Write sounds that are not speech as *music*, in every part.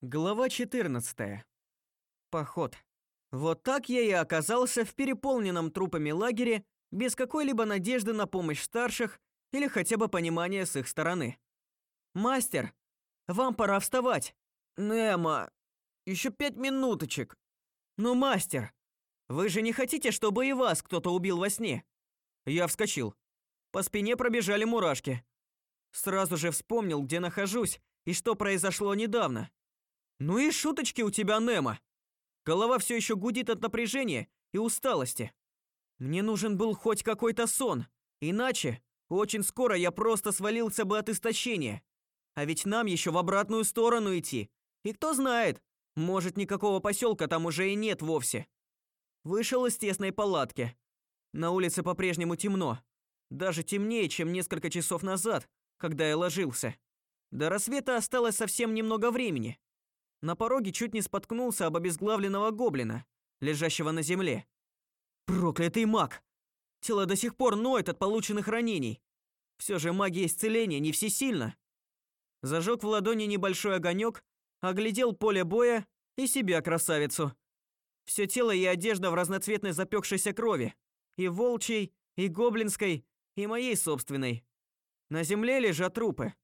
Глава 14. Поход. Вот так я и оказался в переполненном трупами лагере без какой-либо надежды на помощь старших или хотя бы понимания с их стороны. Мастер, вам пора вставать. Нема, еще пять минуточек. Ну, мастер, вы же не хотите, чтобы и вас кто-то убил во сне? Я вскочил. По спине пробежали мурашки. Сразу же вспомнил, где нахожусь и что произошло недавно. Ну и шуточки у тебя, Немо. Голова все еще гудит от напряжения и усталости. Мне нужен был хоть какой-то сон, иначе очень скоро я просто свалился бы от истощения. А ведь нам еще в обратную сторону идти. И кто знает, может, никакого поселка там уже и нет вовсе. Вышел из тесной палатки. На улице по-прежнему темно. Даже темнее, чем несколько часов назад, когда я ложился. До рассвета осталось совсем немного времени. На пороге чуть не споткнулся об обезглавленного гоблина, лежащего на земле. Проклятый маг! Тело до сих пор ноет от полученных ранений. Все же магия исцеления не всесильна. Зажег в ладони небольшой огонек, оглядел поле боя и себя красавицу. Все тело и одежда в разноцветной запекшейся крови, и волчьей, и гоблинской, и моей собственной. На земле лежат трупы.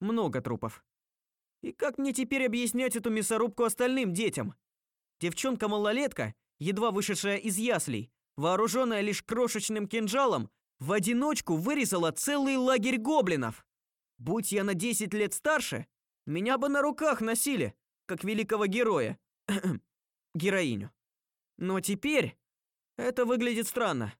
Много трупов. И как мне теперь объяснять эту мясорубку остальным детям? Девчонка-малолетка, едва вышедшая из яслей, вооруженная лишь крошечным кинжалом, в одиночку вырезала целый лагерь гоблинов. Будь я на 10 лет старше, меня бы на руках носили, как великого героя. *clears throat* Героиню. Но теперь это выглядит странно.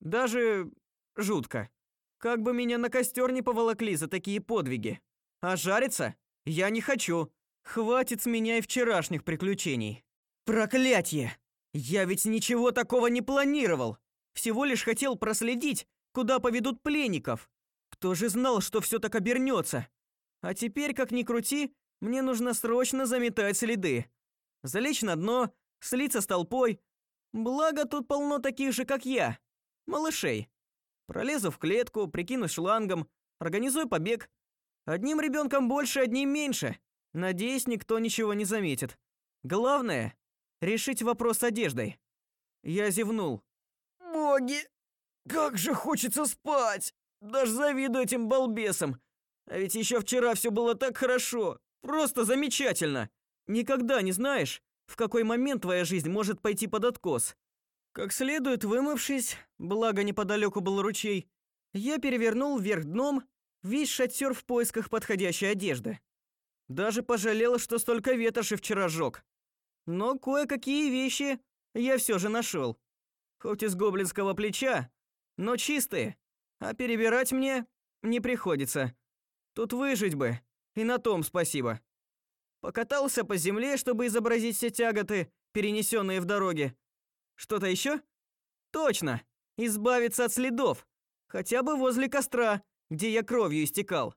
Даже жутко. Как бы меня на костер не поволокли за такие подвиги. А жариться я не хочу. Хватит с меня и вчерашних приключений. Проклятье! Я ведь ничего такого не планировал. Всего лишь хотел проследить, куда поведут пленников. Кто же знал, что все так обернется? А теперь, как ни крути, мне нужно срочно заметать следы. Залечь на дно, слиться с толпой. Благо тут полно таких же, как я. Малышей. Пролезу в клетку, прикину шлангом, организую побег, Одним ребенком больше, одним меньше. Надеюсь, никто ничего не заметит. Главное решить вопрос с одеждой. Я зевнул. Боги, как же хочется спать. Даже завидую этим балбесам. А ведь еще вчера все было так хорошо, просто замечательно. Никогда не знаешь, в какой момент твоя жизнь может пойти под откос. Как следует вымывшись, благо неподалеку был ручей, я перевернул вверх дном Весь шатер в поисках подходящей одежды. Даже пожалела, что столько ветоши вчера жёг. Но кое-какие вещи я все же нашел. Хоть из гоблинского плеча, но чистые, а перебирать мне не приходится. Тут выжить бы, и на том спасибо. Покатался по земле, чтобы изобразить все тяготы, перенесенные в дороге. Что-то еще? Точно, избавиться от следов, хотя бы возле костра где я кровью истекал.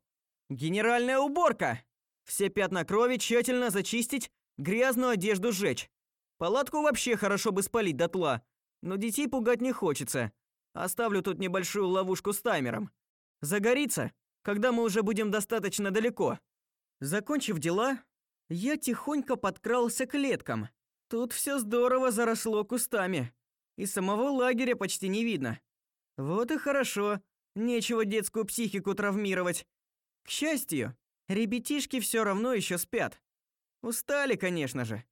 Генеральная уборка. Все пятна крови тщательно зачистить, грязную одежду сжечь. Палатку вообще хорошо бы спалить дотла, но детей пугать не хочется. Оставлю тут небольшую ловушку с таймером. Загорится, когда мы уже будем достаточно далеко. Закончив дела, я тихонько подкрался к клеткам. Тут все здорово заросло кустами, и самого лагеря почти не видно. Вот и хорошо. Нечего детскую психику травмировать. К счастью, ребятишки все равно еще спят. Устали, конечно же.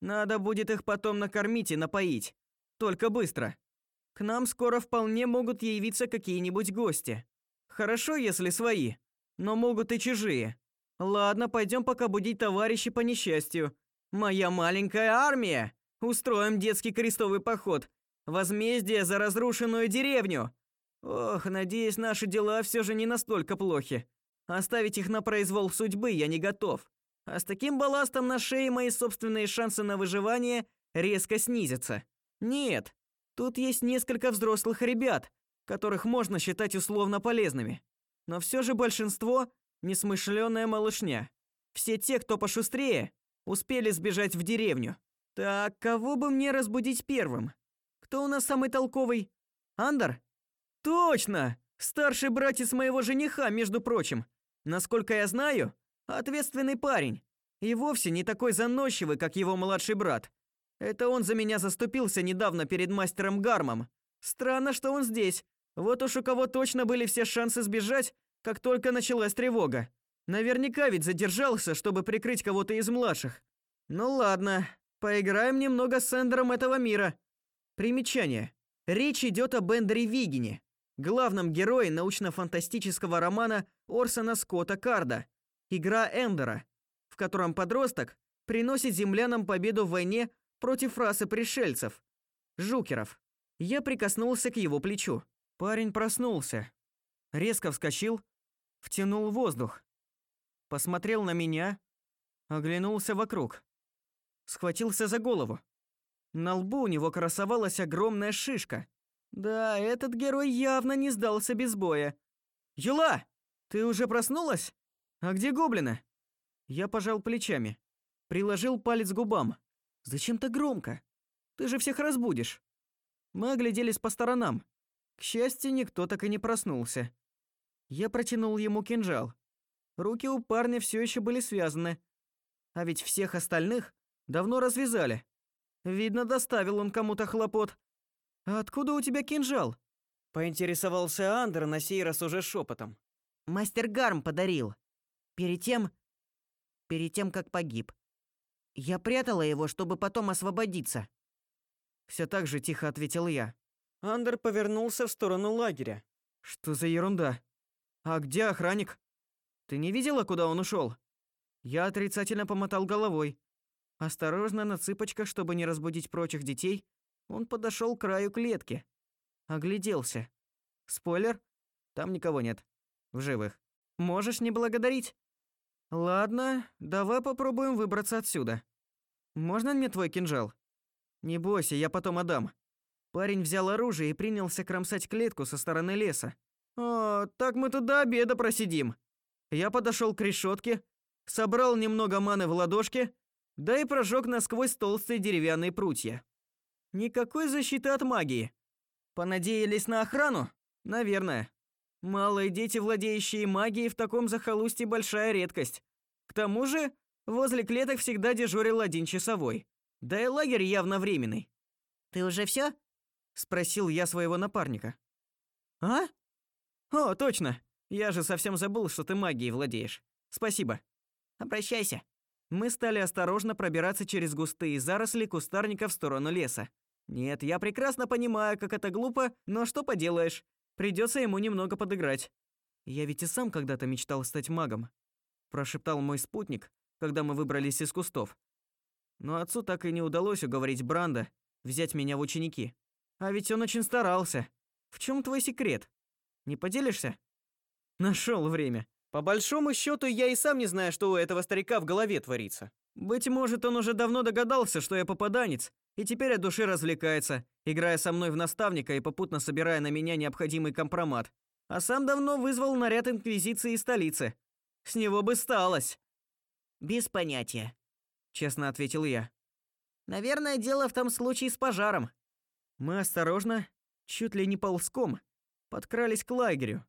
Надо будет их потом накормить и напоить. Только быстро. К нам скоро вполне могут явиться какие-нибудь гости. Хорошо, если свои, но могут и чужие. Ладно, пойдем пока будить товарищей по несчастью. Моя маленькая армия. Устроим детский крестовый поход. Возмездие за разрушенную деревню. Ох, надеюсь, наши дела все же не настолько плохи. Оставить их на произвол судьбы я не готов. А с таким балластом на шее мои собственные шансы на выживание резко снизятся. Нет, тут есть несколько взрослых ребят, которых можно считать условно полезными. Но все же большинство несмышленая малышня. Все те, кто пошустрее, успели сбежать в деревню. Так, кого бы мне разбудить первым? Кто у нас самый толковый? Андер? Точно! Старший братец моего жениха, между прочим. Насколько я знаю, ответственный парень. И вовсе не такой заносчивый, как его младший брат. Это он за меня заступился недавно перед мастером Гармом. Странно, что он здесь. Вот уж у кого точно были все шансы сбежать, как только началась тревога. Наверняка ведь задержался, чтобы прикрыть кого-то из младших. Ну ладно, поиграем немного с Эндером этого мира. Примечание. Речь идет о Бендере Вигине, главном герое научно-фантастического романа Орсона Скотта Карда Игра Эндера, в котором подросток приносит землянам победу в войне против расы пришельцев жукеров. Я прикоснулся к его плечу. Парень проснулся, резко вскочил, втянул воздух, посмотрел на меня, оглянулся вокруг, схватился за голову. На лбу у него красовалась огромная шишка. Да, этот герой явно не сдался без боя. Юла, ты уже проснулась? А где гоблины? Я пожал плечами, приложил палец к губам. Зачем так громко? Ты же всех разбудишь. Мы огляделись по сторонам. К счастью, никто так и не проснулся. Я протянул ему кинжал. Руки у парня все еще были связаны, а ведь всех остальных давно развязали. Видно, доставил он кому-то хлопот. А откуда у тебя кинжал? поинтересовался Андер на сей раз уже шепотом. Мастер Гарм подарил. Перед тем перед тем как погиб. Я прятала его, чтобы потом освободиться. Все так же тихо ответил я. Андер повернулся в сторону лагеря. Что за ерунда? А где охранник? Ты не видела, куда он ушел? Я отрицательно помотал головой. Осторожно на цыпочках, чтобы не разбудить прочих детей, он подошел к краю клетки. Огляделся. Спойлер: там никого нет. В живых. Можешь не благодарить. Ладно, давай попробуем выбраться отсюда. Можно мне твой кинжал? Не бойся, я потом отдам. Парень взял оружие и принялся кромсать клетку со стороны леса. «О, так мы тут до обеда просидим». Я подошел к решетке, собрал немного маны в ладошке, да и прожег насквозь толстые деревянные прутья. Никакой защиты от магии. Понадеялись на охрану? Наверное. Малые дети, владеющие магией, в таком захолустье большая редкость. К тому же, возле клеток всегда дежурил один часовой. Да и лагерь явно временный. Ты уже все? спросил я своего напарника. А? О, точно. Я же совсем забыл, что ты магией владеешь. Спасибо. Обращайся. Мы стали осторожно пробираться через густые заросли кустарника в сторону леса. Нет, я прекрасно понимаю, как это глупо, но что поделаешь? Придется ему немного подыграть. Я ведь и сам когда-то мечтал стать магом, прошептал мой спутник, когда мы выбрались из кустов. Но отцу так и не удалось уговорить Бранда взять меня в ученики. А ведь он очень старался. В чем твой секрет? Не поделишься? Нашел время. По большому счету, я и сам не знаю, что у этого старика в голове творится. Быть может, он уже давно догадался, что я попаданец, и теперь от души развлекается, играя со мной в наставника и попутно собирая на меня необходимый компромат. А сам давно вызвал наряд инквизиции из столицы. С него бы сталось. Без понятия, честно ответил я. Наверное, дело в том случае с пожаром. Мы осторожно, чуть ли не ползком, подкрались к лагерю.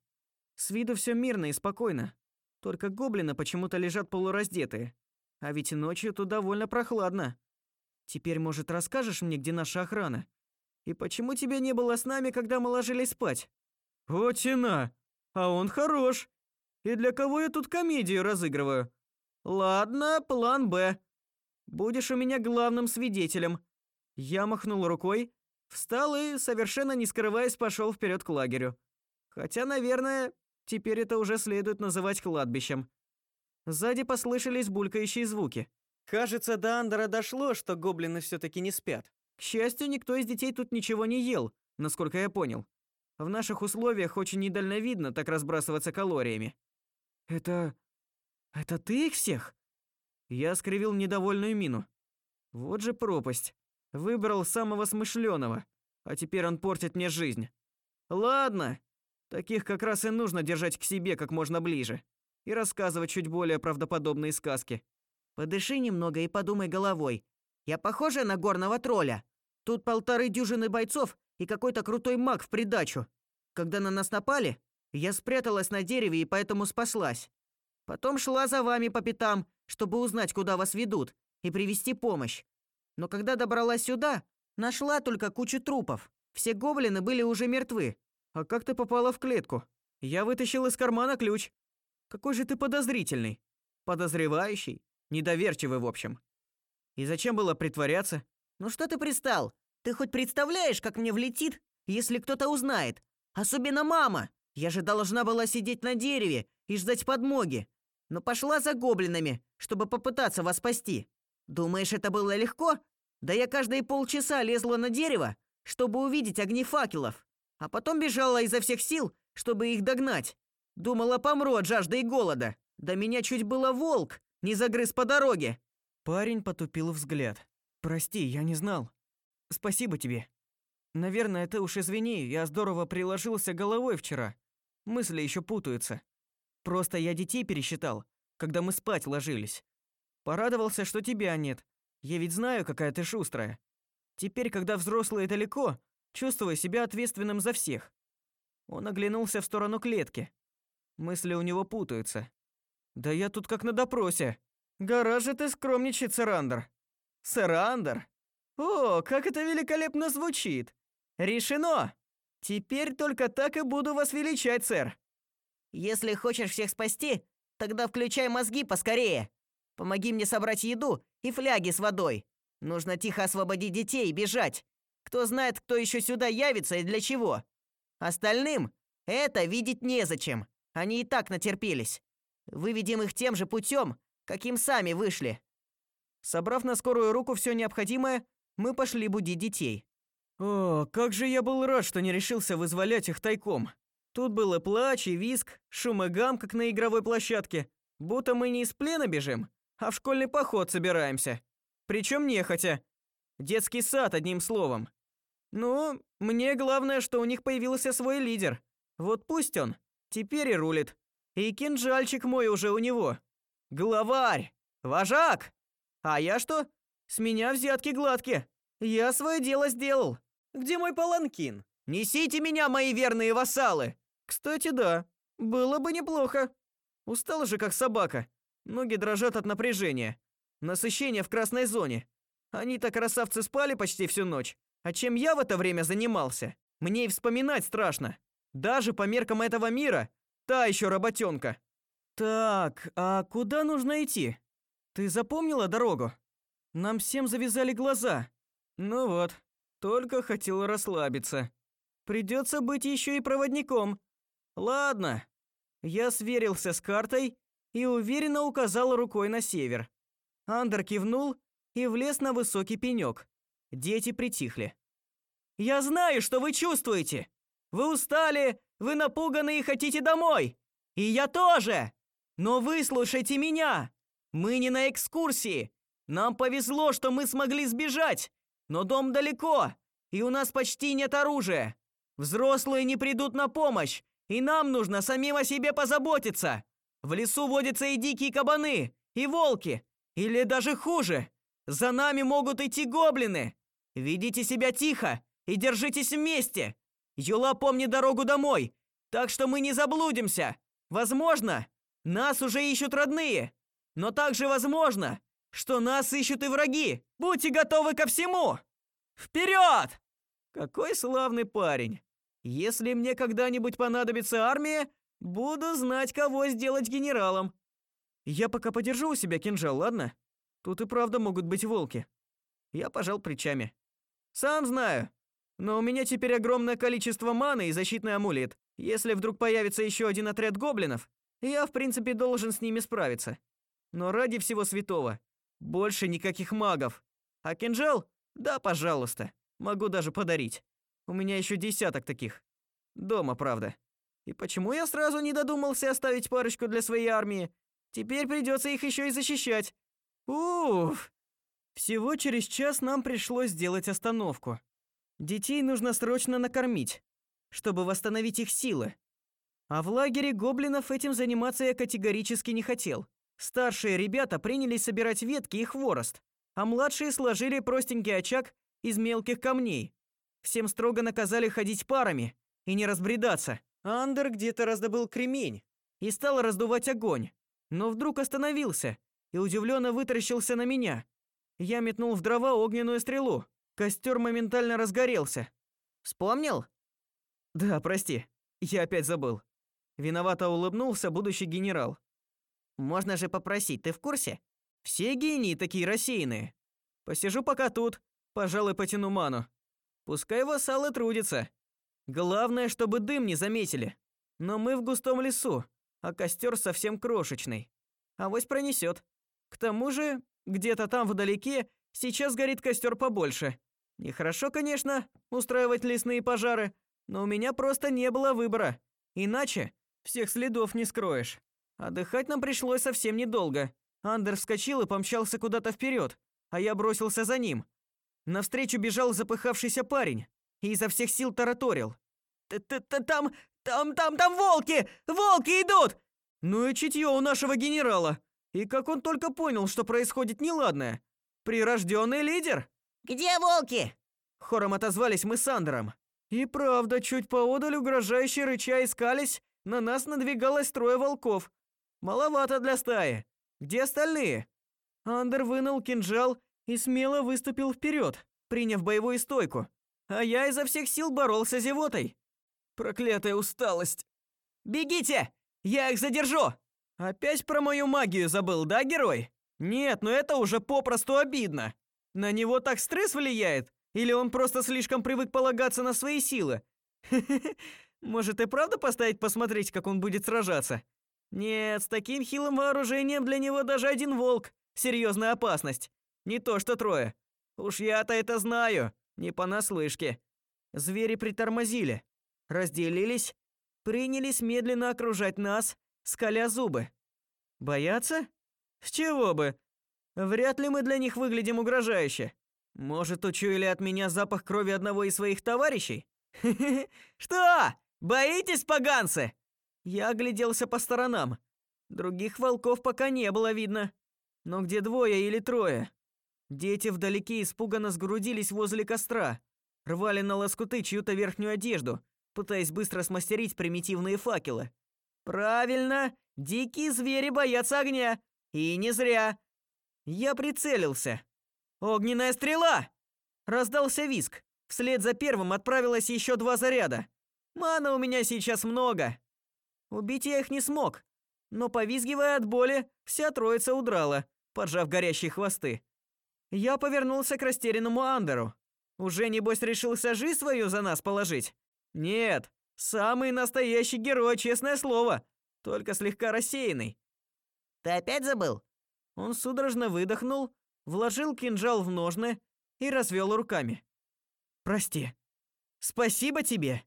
С виду все мирно и спокойно. Только гоблины почему-то лежат полураздетые. А ведь ночью тут довольно прохладно. Теперь, может, расскажешь мне, где наша охрана? И почему тебя не было с нами, когда мы ложились спать? О, тена! А он хорош. И для кого я тут комедию разыгрываю? Ладно, план Б. Будешь у меня главным свидетелем. Я махнул рукой, встал и, совершенно не скрываясь, пошел вперед к лагерю. Хотя, наверное, теперь это уже следует называть кладбищем. Сзади послышались булькающие звуки. Кажется, до Андера дошло, что гоблины все таки не спят. К счастью, никто из детей тут ничего не ел, насколько я понял. В наших условиях очень недальновидно так разбрасываться калориями. Это это ты их всех? Я скривил недовольную мину. Вот же пропасть. Выбрал самого смышленого, а теперь он портит мне жизнь. Ладно. Таких как раз и нужно держать к себе как можно ближе и рассказывать чуть более правдоподобные сказки. Подыши немного и подумай головой. Я похожа на горного тролля? Тут полторы дюжины бойцов и какой-то крутой маг в придачу. Когда на нас напали, я спряталась на дереве и поэтому спаслась. Потом шла за вами по пятам, чтобы узнать, куда вас ведут, и привести помощь. Но когда добралась сюда, нашла только кучу трупов. Все гоблины были уже мертвы. А как ты попала в клетку? Я вытащил из кармана ключ. Какой же ты подозрительный. Подозревающий, недоверчивый, в общем. И зачем было притворяться? Ну что ты пристал? Ты хоть представляешь, как мне влетит, если кто-то узнает? Особенно мама. Я же должна была сидеть на дереве и ждать подмоги. Но пошла за гоблинами, чтобы попытаться вас спасти. Думаешь, это было легко? Да я каждые полчаса лезла на дерево, чтобы увидеть огни факелов, а потом бежала изо всех сил, чтобы их догнать. Думала, помру от жажды и голода. Да меня чуть было волк не загрыз по дороге. Парень потупил взгляд. Прости, я не знал. Спасибо тебе. Наверное, ты уж извини, я здорово приложился головой вчера. Мысли еще путаются. Просто я детей пересчитал, когда мы спать ложились. Порадовался, что тебя нет. Я ведь знаю, какая ты шустрая. Теперь, когда взрослые далеко, чувствую себя ответственным за всех. Он оглянулся в сторону клетки. Мысли у него путаются. Да я тут как на допросе. Гора же ты скромничает, Сарандер. Сарандер? О, как это великолепно звучит. Решено. Теперь только так и буду вас величать, сэр. Если хочешь всех спасти, тогда включай мозги поскорее. Помоги мне собрать еду и фляги с водой. Нужно тихо освободить детей и бежать. Кто знает, кто еще сюда явится и для чего. Остальным это видеть незачем. Они и так натерпелись. Выведем их тем же путем, каким сами вышли. Собрав на скорую руку все необходимое, мы пошли будить детей. О, как же я был рад, что не решился вызволять их тайком. Тут было плач и визг, шум и гам, как на игровой площадке. Будто мы не из плена бежим, а в школьный поход собираемся. Причем нехотя. Детский сад, одним словом. Ну, мне главное, что у них появился свой лидер. Вот пусть он. Теперь и рулит. И кинжальчик мой уже у него. Главарь! Вожак! А я что? С меня взятки гладкие. Я свое дело сделал. Где мой паланкин? Несите меня, мои верные вассалы. Кстати, да. Было бы неплохо. Устал же как собака. Ноги дрожат от напряжения. Насыщение в красной зоне. Они-то красавцы спали почти всю ночь. А чем я в это время занимался? Мне и вспоминать страшно. Даже по меркам этого мира, та еще работенка. Так, а куда нужно идти? Ты запомнила дорогу? Нам всем завязали глаза. Ну вот, только хотел расслабиться. Придется быть еще и проводником. Ладно. Я сверился с картой и уверенно указал рукой на север. Андер кивнул и влез на высокий пенек. Дети притихли. Я знаю, что вы чувствуете. Вы устали, вы напуганы и хотите домой. И я тоже. Но выслушайте меня. Мы не на экскурсии. Нам повезло, что мы смогли сбежать. Но дом далеко, и у нас почти нет оружия. Взрослые не придут на помощь, и нам нужно самим о себе позаботиться. В лесу водятся и дикие кабаны, и волки, или даже хуже. За нами могут идти гоблины. Ведите себя тихо и держитесь вместе. Юла помнит дорогу домой, так что мы не заблудимся. Возможно, нас уже ищут родные, но также возможно, что нас ищут и враги. Будьте готовы ко всему. Вперед! Какой славный парень. Если мне когда-нибудь понадобится армия, буду знать, кого сделать генералом. Я пока подержу у себя кинжал, ладно? Тут и правда могут быть волки. Я пожал плечами. Сам знаю. Но у меня теперь огромное количество маны и защитный амулет. Если вдруг появится еще один отряд гоблинов, я, в принципе, должен с ними справиться. Но ради всего святого, больше никаких магов. А кинжал? Да, пожалуйста. Могу даже подарить. У меня еще десяток таких. Дома, правда. И почему я сразу не додумался оставить парочку для своей армии? Теперь придется их еще и защищать. Уф. Всего через час нам пришлось сделать остановку. Детей нужно срочно накормить, чтобы восстановить их силы. А в лагере гоблинов этим заниматься я категорически не хотел. Старшие ребята принялись собирать ветки и хворост, а младшие сложили простенький очаг из мелких камней. Всем строго наказали ходить парами и не разбредаться. Андер где-то раздобыл кремень и стал раздувать огонь, но вдруг остановился и удивленно вытаращился на меня. Я метнул в дрова огненную стрелу. Костер моментально разгорелся. Вспомнил? Да, прости. Я опять забыл. Виновато улыбнулся будущий генерал. Можно же попросить, ты в курсе? Все гении такие рассеянные. Посижу пока тут, пожалуй, потяну ману. Пускай вассалы трудятся. Главное, чтобы дым не заметили. Но мы в густом лесу, а костер совсем крошечный. Авось пронесет. К тому же, где-то там вдалеке сейчас горит костер побольше. Нехорошо, конечно, устраивать лесные пожары, но у меня просто не было выбора. Иначе всех следов не скроешь. Отдыхать нам пришлось совсем недолго. Андер вскочил и помчался куда-то вперед, а я бросился за ним. Навстречу бежал запыхавшийся парень и изо всех сил тараторил. «Там, там, там, там волки! Волки идут!» Ну и чутье у нашего генерала. И как он только понял, что происходит неладное. Прирожденный лидер. Где волки? Хором отозвались мы с Андером. И правда, чуть поодаль угрожающе рыча искались, на нас надвигалось трое волков. Маловато для стаи. Где остальные? Андер вынул кинжал и смело выступил вперед, приняв боевую стойку. А я изо всех сил боролся с зевотой. Проклятая усталость. Бегите! Я их задержу. Опять про мою магию забыл, да, герой? Нет, но это уже попросту обидно. На него так стресс влияет, или он просто слишком привык полагаться на свои силы? *laughs* Может и правда поставить посмотреть, как он будет сражаться? Нет, с таким хилым вооружением для него даже один волк серьезная опасность. Не то что трое. Уж я-то это знаю, не понаслышке. Звери притормозили, разделились, принялись медленно окружать нас, скаля зубы. Боятся? С чего бы? Вряд ли мы для них выглядим угрожающе. Может, учуяли от меня запах крови одного из своих товарищей? *laughs* Что? Боитесь, поганцы? Я огляделся по сторонам. Других волков пока не было видно. Но где двое или трое? Дети вдалеке испуганно сгрудились возле костра, рвали на лоскуты чью-то верхнюю одежду, пытаясь быстро смастерить примитивные факелы. Правильно, дикие звери боятся огня, и не зря. Я прицелился. Огненная стрела! Раздался виск. Вслед за первым отправилось еще два заряда. Мана у меня сейчас много. Убить я их не смог, но повизгивая от боли, вся троица удрала, поджав горящие хвосты. Я повернулся к растерянному Андеру. Уже небось решился жизнь свою за нас положить? Нет, самый настоящий герой, честное слово, только слегка рассеянный. Ты опять забыл? Он судорожно выдохнул, вложил кинжал в ножны и развел руками. Прости. Спасибо тебе.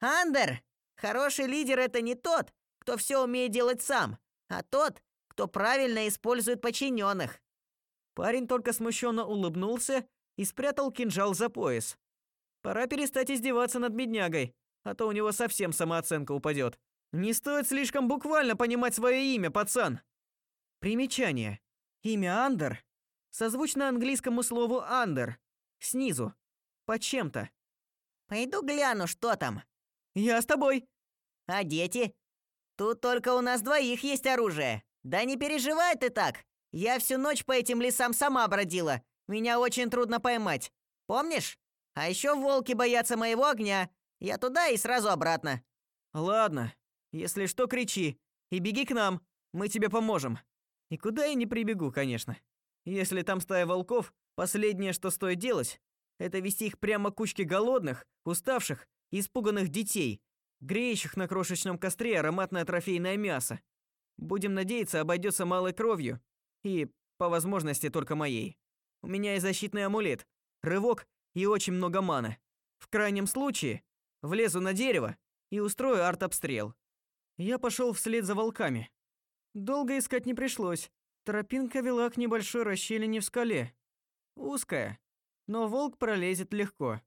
Андер, хороший лидер это не тот, кто все умеет делать сам, а тот, кто правильно использует подчиненных. Парень только смущенно улыбнулся и спрятал кинжал за пояс. Пора перестать издеваться над беднягой, а то у него совсем самооценка упадет. Не стоит слишком буквально понимать свое имя, пацан. Примечание. Имя Андер созвучно английскому слову андер. Снизу. Под чем-то. Пойду гляну, что там. Я с тобой. А дети? Тут только у нас двоих есть оружие. Да не переживай ты так. Я всю ночь по этим лесам сама бродила. Меня очень трудно поймать. Помнишь? А еще волки боятся моего огня. Я туда и сразу обратно. Ладно. Если что, кричи и беги к нам. Мы тебе поможем. И куда я не прибегу, конечно. Если там стая волков, последнее, что стоит делать, это вести их прямо к кучке голодных, уставших и испуганных детей, греющих на крошечном костре ароматное трофейное мясо. Будем надеяться, обойдется малой кровью и, по возможности, только моей. У меня есть защитный амулет, рывок и очень много маны. В крайнем случае, влезу на дерево и устрою артобстрел. Я пошел вслед за волками. Долго искать не пришлось. Тропинка вела к небольшой расщелине в скале. Узкая, но волк пролезет легко.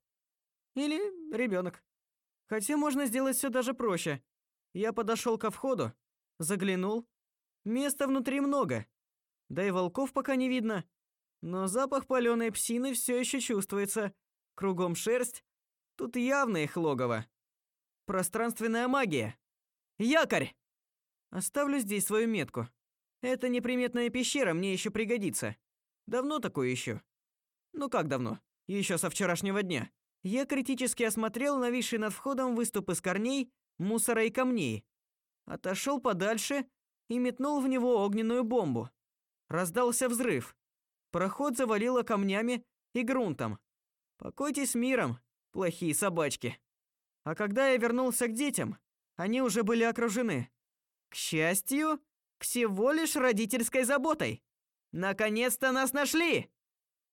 Или ребенок. Хотя можно сделать все даже проще. Я подошел ко входу, заглянул. Места внутри много. Да и волков пока не видно. Но запах паленой псины все еще чувствуется. Кругом шерсть. Тут явно их логово. Пространственная магия. Якорь! Оставлю здесь свою метку. Эта неприметная пещера мне еще пригодится. Давно такое еще? Ну как давно? Еще со вчерашнего дня. Я критически осмотрел нависший над входом выступ из корней, мусора и камней. Отошел подальше и метнул в него огненную бомбу. Раздался взрыв. Проход завалило камнями и грунтом. Покойтесь миром, плохие собачки. А когда я вернулся к детям, они уже были окружены. К счастью, всего лишь родительской заботой. Наконец-то нас нашли.